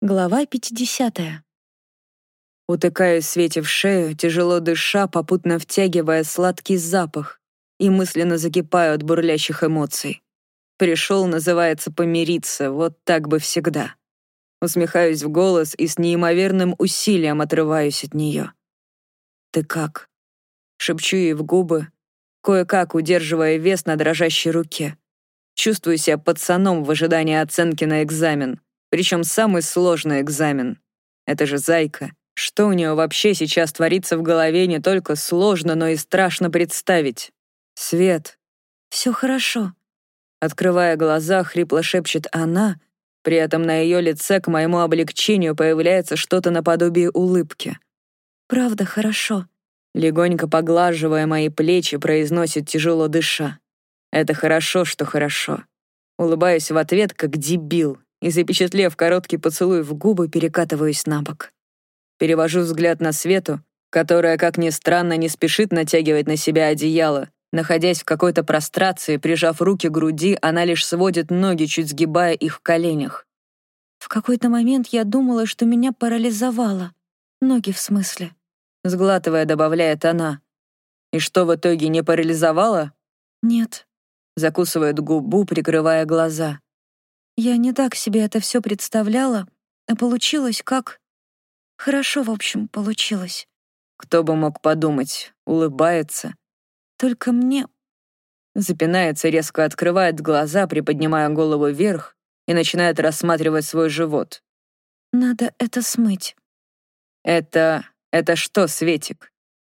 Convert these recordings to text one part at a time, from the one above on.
Глава 50. Утыкаюсь Свете в шею, тяжело дыша, попутно втягивая сладкий запах, и мысленно закипаю от бурлящих эмоций. Пришел, называется, помириться, вот так бы всегда. Усмехаюсь в голос и с неимоверным усилием отрываюсь от нее. «Ты как?» Шепчу ей в губы, кое-как удерживая вес на дрожащей руке. Чувствую себя пацаном в ожидании оценки на экзамен — причем самый сложный экзамен. Это же зайка. Что у нее вообще сейчас творится в голове, не только сложно, но и страшно представить. Свет. Все хорошо. Открывая глаза, хрипло шепчет она, при этом на ее лице к моему облегчению появляется что-то наподобие улыбки. «Правда, хорошо», Легонько поглаживая мои плечи, произносит тяжело дыша. «Это хорошо, что хорошо». Улыбаюсь в ответ, как дебил, и, запечатлев короткий поцелуй в губы, перекатываюсь на бок. Перевожу взгляд на Свету, которая, как ни странно, не спешит натягивать на себя одеяло. Находясь в какой-то прострации, прижав руки к груди, она лишь сводит ноги, чуть сгибая их в коленях. В какой-то момент я думала, что меня парализовало. Ноги в смысле. Сглатывая, добавляет она. И что в итоге, не парализовало? Нет. Закусывает губу, прикрывая глаза. Я не так себе это все представляла, а получилось как... Хорошо, в общем, получилось. Кто бы мог подумать, улыбается. Только мне... Запинается, резко открывает глаза, приподнимая голову вверх и начинает рассматривать свой живот. Надо это смыть. Это... это что, Светик?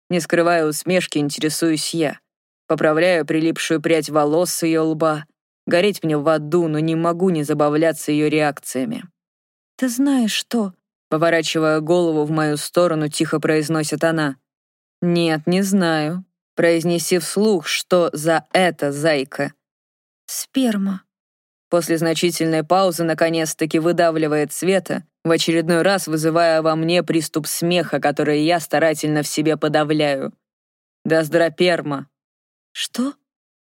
Не скрывая усмешки, интересуюсь я. Поправляю прилипшую прядь волос с ее лба, Гореть мне в аду, но не могу не забавляться ее реакциями. «Ты знаешь что?» Поворачивая голову в мою сторону, тихо произносит она. «Нет, не знаю. Произнеси вслух, что за это, зайка». «Сперма». После значительной паузы наконец-таки выдавливает Света, в очередной раз вызывая во мне приступ смеха, который я старательно в себе подавляю. «Доздроперма». «Что?»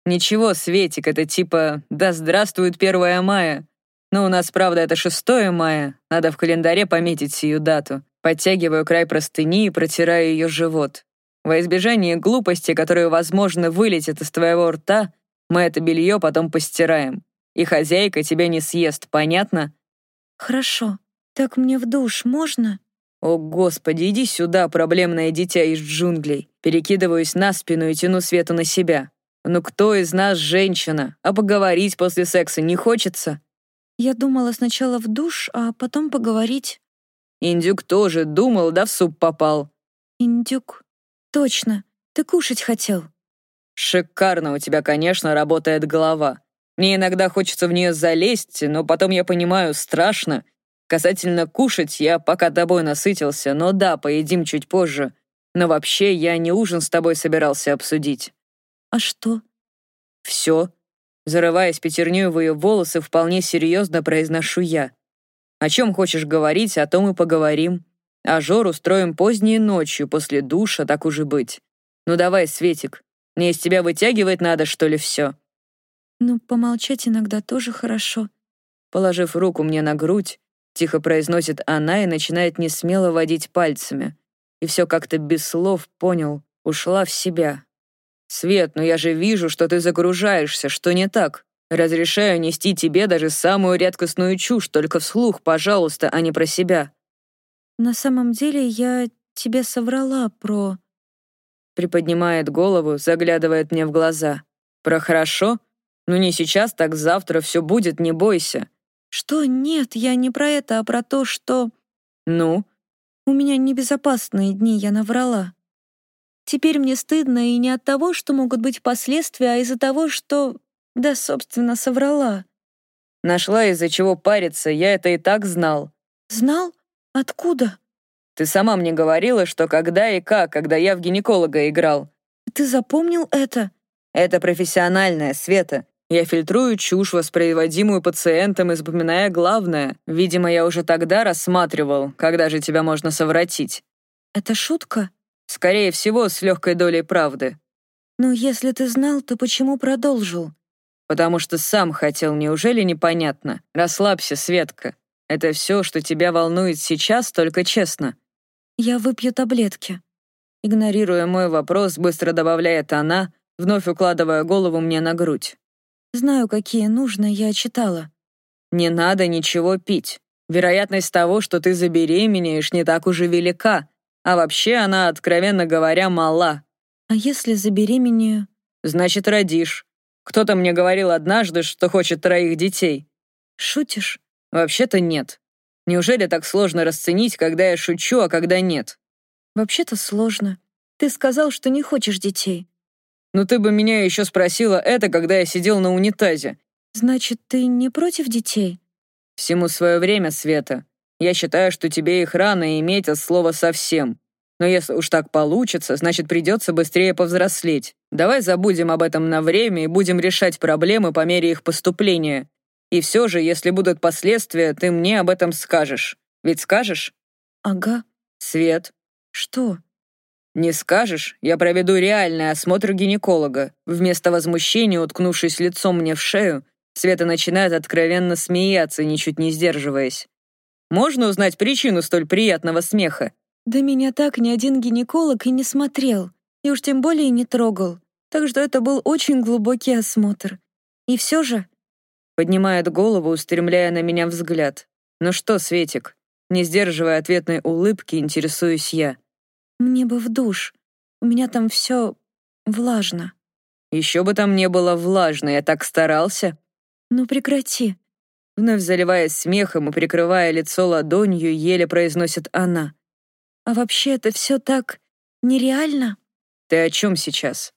«Ничего, Светик, это типа «Да здравствует 1 мая». Но у нас, правда, это 6 мая. Надо в календаре пометить сию дату. Подтягиваю край простыни и протираю ее живот. Во избежание глупости, которые, возможно, вылетят из твоего рта, мы это белье потом постираем. И хозяйка тебя не съест, понятно? Хорошо. Так мне в душ можно? О, господи, иди сюда, проблемное дитя из джунглей. Перекидываюсь на спину и тяну Свету на себя. «Ну кто из нас женщина? А поговорить после секса не хочется?» Я думала сначала в душ, а потом поговорить. Индюк тоже думал, да в суп попал. Индюк. Точно. Ты кушать хотел. Шикарно у тебя, конечно, работает голова. Мне иногда хочется в нее залезть, но потом я понимаю, страшно. Касательно кушать, я пока тобой насытился, но да, поедим чуть позже. Но вообще, я не ужин с тобой собирался обсудить. «А что?» «Все». Зарываясь пятерню в ее волосы, вполне серьезно произношу я. «О чем хочешь говорить, о том и поговорим. А Жор устроим поздней ночью, после душа, так уже быть. Ну давай, Светик, мне из тебя вытягивать надо, что ли, все?» «Ну, помолчать иногда тоже хорошо». Положив руку мне на грудь, тихо произносит она и начинает несмело водить пальцами. И все как-то без слов понял, ушла в себя, «Свет, но я же вижу, что ты загружаешься, что не так? Разрешаю нести тебе даже самую редкостную чушь, только вслух, пожалуйста, а не про себя». «На самом деле я тебе соврала про...» Приподнимает голову, заглядывает мне в глаза. «Про хорошо? Ну не сейчас, так завтра все будет, не бойся». «Что? Нет, я не про это, а про то, что...» «Ну?» «У меня небезопасные дни, я наврала». Теперь мне стыдно и не от того, что могут быть последствия, а из-за того, что... Да, собственно, соврала. Нашла из-за чего париться, я это и так знал. Знал? Откуда? Ты сама мне говорила, что когда и как, когда я в гинеколога играл. Ты запомнил это? Это профессиональная, Света. Я фильтрую чушь, воспроизводимую пациентом, и запоминая главное. Видимо, я уже тогда рассматривал, когда же тебя можно совратить. Это шутка? Скорее всего, с легкой долей правды. «Ну, если ты знал, то почему продолжил?» «Потому что сам хотел, неужели непонятно? Расслабься, Светка. Это все, что тебя волнует сейчас, только честно. Я выпью таблетки. Игнорируя мой вопрос, быстро добавляет она, вновь укладывая голову мне на грудь. Знаю, какие нужно, я читала. Не надо ничего пить. Вероятность того, что ты забеременеешь, не так уже велика. А вообще она, откровенно говоря, мала. А если забеременею? Значит, родишь. Кто-то мне говорил однажды, что хочет троих детей. Шутишь? Вообще-то нет. Неужели так сложно расценить, когда я шучу, а когда нет? Вообще-то сложно. Ты сказал, что не хочешь детей. Ну ты бы меня еще спросила это, когда я сидел на унитазе. Значит, ты не против детей? Всему свое время, Света. Я считаю, что тебе их рано иметь от слова совсем. Но если уж так получится, значит, придется быстрее повзрослеть. Давай забудем об этом на время и будем решать проблемы по мере их поступления. И все же, если будут последствия, ты мне об этом скажешь. Ведь скажешь? Ага. Свет. Что? Не скажешь, я проведу реальный осмотр гинеколога. Вместо возмущения, уткнувшись лицом мне в шею, Света начинает откровенно смеяться, ничуть не сдерживаясь. Можно узнать причину столь приятного смеха? Да меня так ни один гинеколог и не смотрел, и уж тем более не трогал. Так что это был очень глубокий осмотр. И все же... Поднимает голову, устремляя на меня взгляд. «Ну что, Светик?» Не сдерживая ответной улыбки, интересуюсь я. «Мне бы в душ. У меня там все влажно». «Еще бы там не было влажно, я так старался». «Ну прекрати». Вновь заливаясь смехом и прикрывая лицо ладонью, еле произносит она. А вообще это все так нереально. Ты о чем сейчас?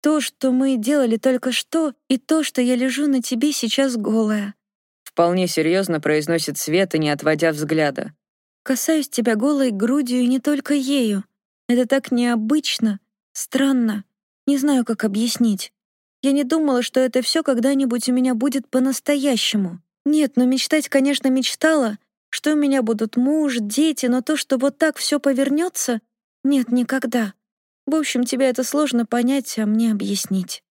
То, что мы делали только что, и то, что я лежу на тебе сейчас голая. Вполне серьезно произносит Света, не отводя взгляда. Касаюсь тебя голой грудью и не только ею. Это так необычно, странно. Не знаю, как объяснить. Я не думала, что это все когда-нибудь у меня будет по-настоящему. Нет, но мечтать, конечно, мечтала, что у меня будут муж, дети, но то, что вот так все повернется, нет, никогда. В общем, тебе это сложно понять, а мне объяснить.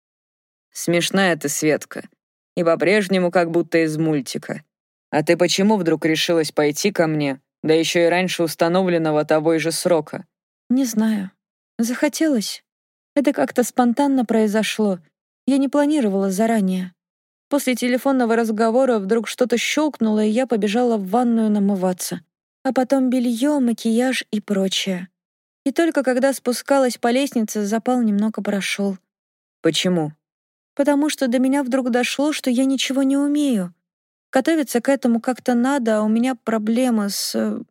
Смешная ты, Светка. И по-прежнему как будто из мультика. А ты почему вдруг решилась пойти ко мне, да еще и раньше установленного тобой же срока? Не знаю. Захотелось. Это как-то спонтанно произошло. Я не планировала заранее. После телефонного разговора вдруг что-то щелкнуло, и я побежала в ванную намываться. А потом белье, макияж и прочее. И только когда спускалась по лестнице, запал немного прошел. Почему? Потому что до меня вдруг дошло, что я ничего не умею. Готовиться к этому как-то надо, а у меня проблема с... Э,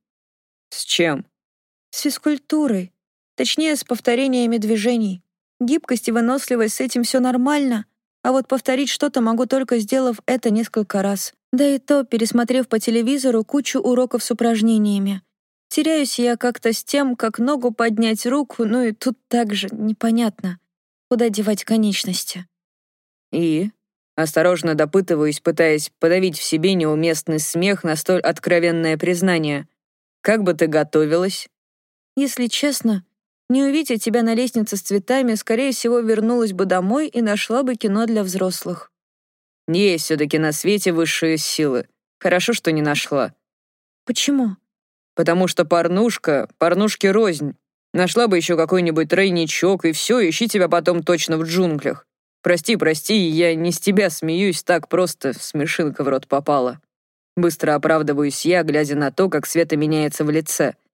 с чем? С физкультурой. Точнее, с повторениями движений. Гибкость и выносливость с этим все нормально — а вот повторить что-то могу только сделав это несколько раз. Да и то, пересмотрев по телевизору кучу уроков с упражнениями. Теряюсь я как-то с тем, как ногу поднять руку, ну и тут также непонятно, куда девать конечности. И? Осторожно допытываюсь, пытаясь подавить в себе неуместный смех на столь откровенное признание. Как бы ты готовилась? Если честно, не увидя тебя на лестнице с цветами, скорее всего, вернулась бы домой и нашла бы кино для взрослых. Есть все-таки на свете высшие силы. Хорошо, что не нашла. Почему? Потому что порнушка, порнушки рознь. Нашла бы еще какой-нибудь тройничок, и все, ищи тебя потом точно в джунглях. Прости, прости, я не с тебя смеюсь, так просто смешинка в рот попала. Быстро оправдываюсь я, глядя на то, как Света меняется в лице —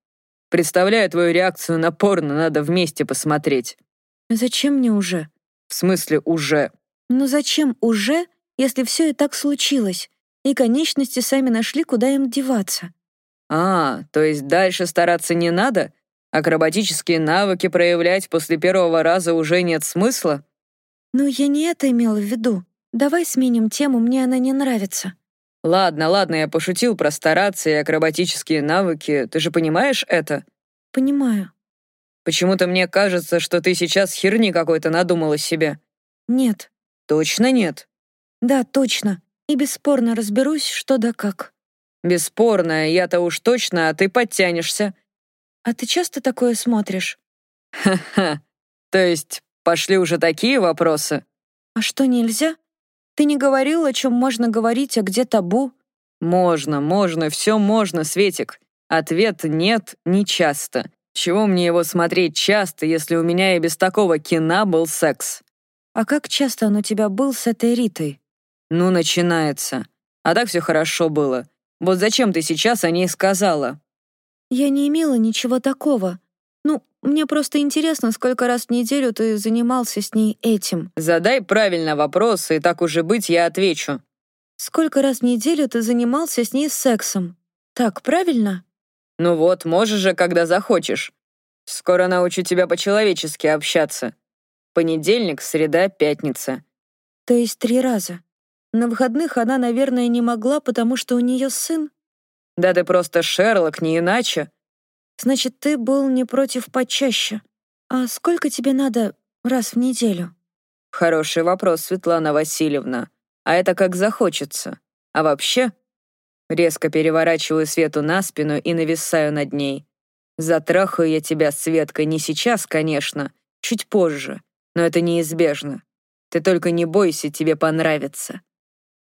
Представляю твою реакцию на порно, надо вместе посмотреть». «Зачем мне уже?» «В смысле уже?» «Ну зачем уже, если все и так случилось, и конечности сами нашли, куда им деваться?» «А, то есть дальше стараться не надо? Акробатические навыки проявлять после первого раза уже нет смысла?» «Ну, я не это имела в виду. Давай сменим тему, мне она не нравится». Ладно, ладно, я пошутил про стараться и акробатические навыки. Ты же понимаешь это? Понимаю. Почему-то мне кажется, что ты сейчас херни какой-то надумала себе. Нет. Точно нет? Да, точно. И бесспорно разберусь, что да как. Бесспорно, я-то уж точно, а ты подтянешься. А ты часто такое смотришь? Ха-ха. То есть пошли уже такие вопросы? А что, нельзя? Ты не говорил, о чем можно говорить, а где табу? Можно, можно, все можно, Светик. Ответ «нет» не часто. Чего мне его смотреть часто, если у меня и без такого кино был секс? А как часто он у тебя был с этой Ритой? Ну, начинается. А так все хорошо было. Вот зачем ты сейчас о ней сказала? Я не имела ничего такого. Мне просто интересно, сколько раз в неделю ты занимался с ней этим. Задай правильно вопрос, и так уже быть я отвечу. Сколько раз в неделю ты занимался с ней сексом? Так, правильно? Ну вот, можешь же, когда захочешь. Скоро научу тебя по-человечески общаться. Понедельник, среда, пятница. То есть три раза. На выходных она, наверное, не могла, потому что у нее сын. Да ты просто Шерлок, не иначе. Значит, ты был не против почаще. А сколько тебе надо раз в неделю? Хороший вопрос, Светлана Васильевна. А это как захочется. А вообще... Резко переворачиваю Свету на спину и нависаю над ней. Затрахаю я тебя, Светка, не сейчас, конечно, чуть позже, но это неизбежно. Ты только не бойся, тебе понравится.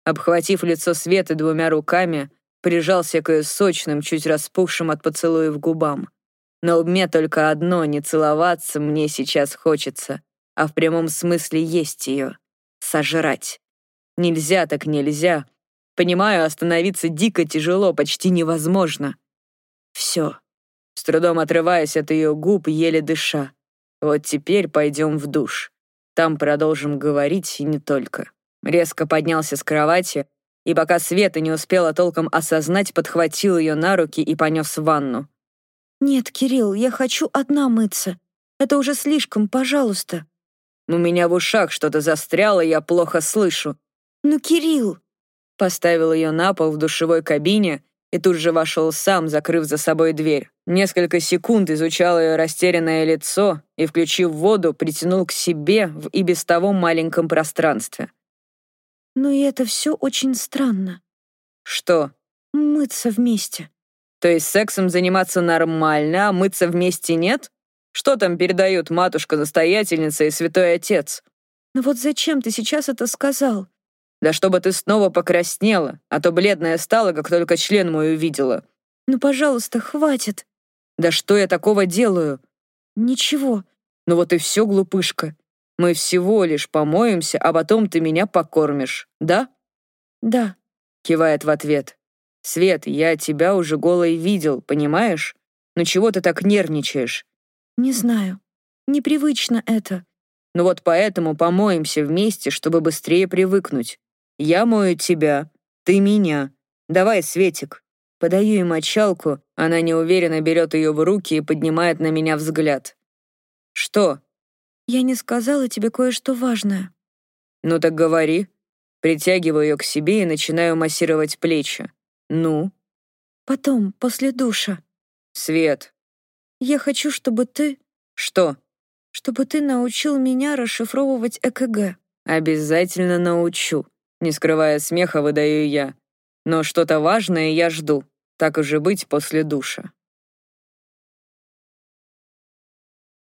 Обхватив лицо Светы двумя руками, прижался к ее сочным, чуть распухшим от поцелуев губам. На уме только одно — не целоваться мне сейчас хочется, а в прямом смысле есть ее, сожрать. Нельзя так нельзя. Понимаю, остановиться дико тяжело, почти невозможно. Все. С трудом отрываясь от ее губ, еле дыша. Вот теперь пойдем в душ. Там продолжим говорить и не только. Резко поднялся с кровати, и пока Света не успела толком осознать, подхватил ее на руки и понес в ванну. «Нет, Кирилл, я хочу одна мыться. Это уже слишком, пожалуйста». «У меня в ушах что-то застряло, я плохо слышу». «Ну, Кирилл!» Поставил ее на пол в душевой кабине и тут же вошел сам, закрыв за собой дверь. Несколько секунд изучал ее растерянное лицо и, включив воду, притянул к себе в и без того маленьком пространстве. Но и это все очень странно. Что? Мыться вместе. То есть сексом заниматься нормально, а мыться вместе нет? Что там передают матушка-настоятельница и святой отец? Ну вот зачем ты сейчас это сказал? Да чтобы ты снова покраснела, а то бледная стала, как только член мой увидела. Ну, пожалуйста, хватит. Да что я такого делаю? Ничего. Ну вот и все, глупышка. Мы всего лишь помоемся, а потом ты меня покормишь, да?» «Да», — кивает в ответ. «Свет, я тебя уже голой видел, понимаешь? Ну чего ты так нервничаешь?» «Не знаю. Непривычно это». «Ну вот поэтому помоемся вместе, чтобы быстрее привыкнуть. Я мою тебя, ты меня. Давай, Светик». Подаю ей мочалку, она неуверенно берет ее в руки и поднимает на меня взгляд. «Что?» Я не сказала тебе кое-что важное». «Ну так говори». Притягиваю ее к себе и начинаю массировать плечи. «Ну?» «Потом, после душа». «Свет». «Я хочу, чтобы ты...» «Что?» «Чтобы ты научил меня расшифровывать ЭКГ». «Обязательно научу». Не скрывая смеха, выдаю я. «Но что-то важное я жду. Так уже быть после душа».